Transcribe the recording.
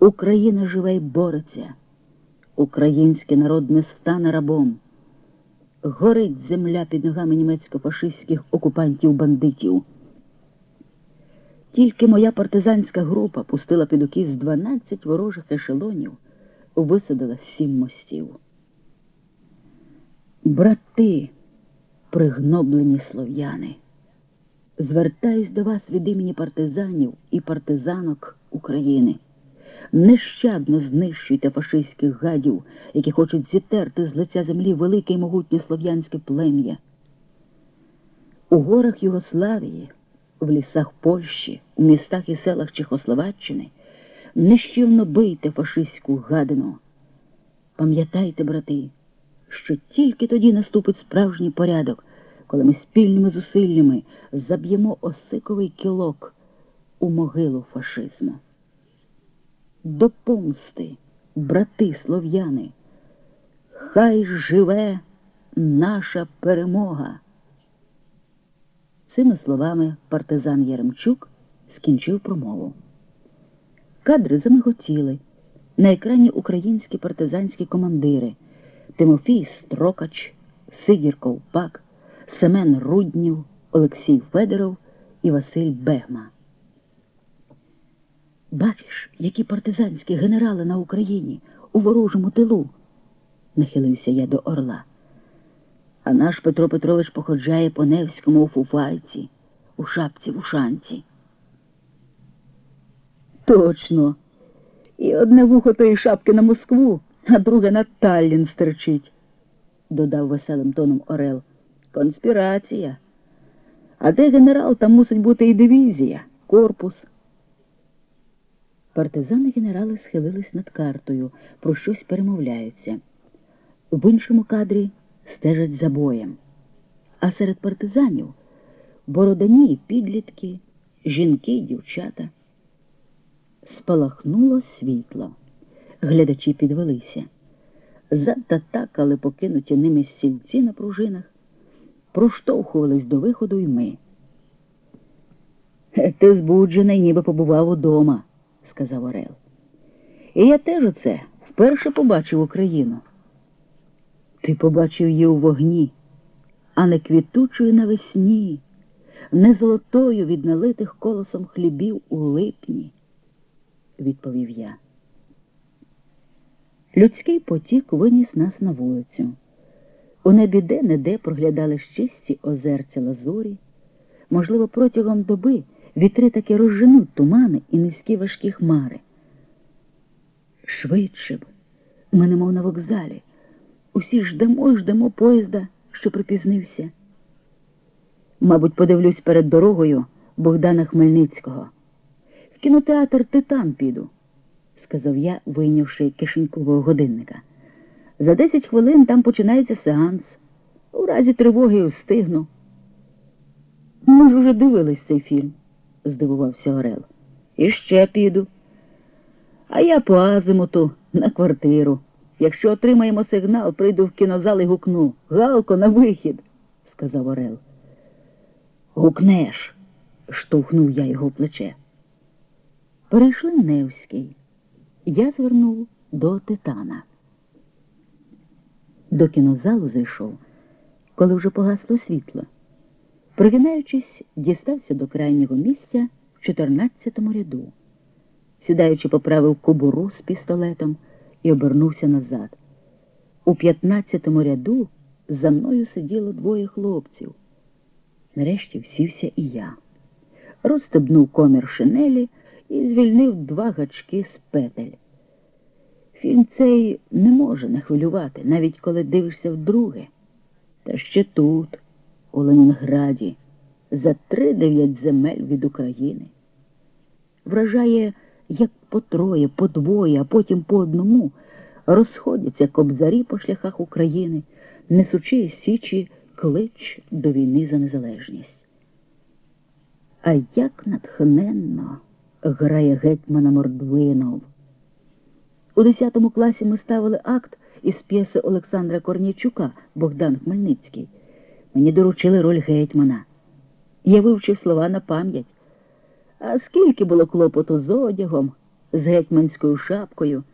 Україна живе й бореться. Український народ не стане рабом. Горить земля під ногами німецько-фашистських окупантів-бандитів. Тільки моя партизанська група пустила під укіс 12 ворожих ешелонів, висадила сім мостів. Брати, пригноблені слов'яни, звертаюсь до вас від імені партизанів і партизанок України. Нещадно знищуйте фашистських гадів, які хочуть зітерти з лиця землі велике й могутнє слов'янське плем'я. У горах Югославії, в лісах Польщі, у містах і селах Чехословаччини нещівно бийте фашистську гадину. Пам'ятайте, брати, що тільки тоді наступить справжній порядок, коли ми спільними зусиллями заб'ємо осиковий кілок у могилу фашизму. До помсти, брати слов'яни, хай живе наша перемога. Цими словами партизан Яремчук скінчив промову. Кадри замиготіли. На екрані українські партизанські командири Тимофій Строкач, Сидір Ковпак, Семен Руднів, Олексій Федоров і Василь Бегма. Бачиш, які партизанські генерали на Україні у ворожому тилу, нахилився я до орла. А наш Петро Петрович походжає по Невському у фуфайці, у шапці в ушанці. Точно. І одне вухо тої шапки на Москву, а друге на Таллін стерчить, додав веселим тоном Орел. Конспірація. А де генерал, там мусить бути і дивізія, корпус. Партизани генерали схилились над картою, про щось перемовляються. В іншому кадрі стежать за боєм. А серед партизанів бородані і підлітки, жінки й дівчата. Спалахнуло світло. Глядачі підвелися. Зататакали покинуті ними стільці на пружинах, проштовхувались до виходу й ми. Ти збуджений, ніби побував удома, сказав Орел. І я теж оце вперше побачив Україну. Ти побачив її у вогні, а не квітучою навесні, не золотою від налитих колосом хлібів у липні, відповів я. Людський потік виніс нас на вулицю. У небі де-не-де проглядали чисті озерця лазурі. Можливо, протягом доби вітри таки розженуть тумани і низькі важкі хмари. Швидше б, ми немов на вокзалі. Усі ждемо, ждемо поїзда, що припізнився. Мабуть, подивлюсь перед дорогою Богдана Хмельницького. В кінотеатр Титан піду, сказав я, вийнявши кишенькового годинника. За десять хвилин там починається сеанс. У разі тривоги встигну. Ми ж уже дивились цей фільм, здивувався Орел. І ще піду. А я по азимуту на квартиру. Якщо отримаємо сигнал, прийду в кінозал і гукну. Галко, на вихід, сказав Орел. Гукнеш, штовхнув я його плече. Перейшли Невський. Я звернув до Титана. До кінозалу зайшов, коли вже погасло світло. Пригинаючись, дістався до крайнього місця в 14-му ряду. Сідаючи, поправив кобуру з пістолетом і обернувся назад. У 15-му ряду за мною сиділо двоє хлопців. Нарешті всівся і я. Розстебнув комір шинелі і звільнив два гачки з петель. Фільм цей не може не хвилювати, навіть коли дивишся вдруге. Та ще тут, у Ленінграді, за три дев'ять земель від України. Вражає, як по троє, по двоє, а потім по одному розходяться кобзарі по шляхах України, несучи січі клич до війни за незалежність. А як натхненно грає гетьмана Мордвинов. У 10 класі ми ставили акт із п'єси Олександра Корнійчука Богдан Хмельницький. Мені доручили роль гетьмана. Я вивчив слова на пам'ять. А скільки було клопоту з одягом, з гетьманською шапкою.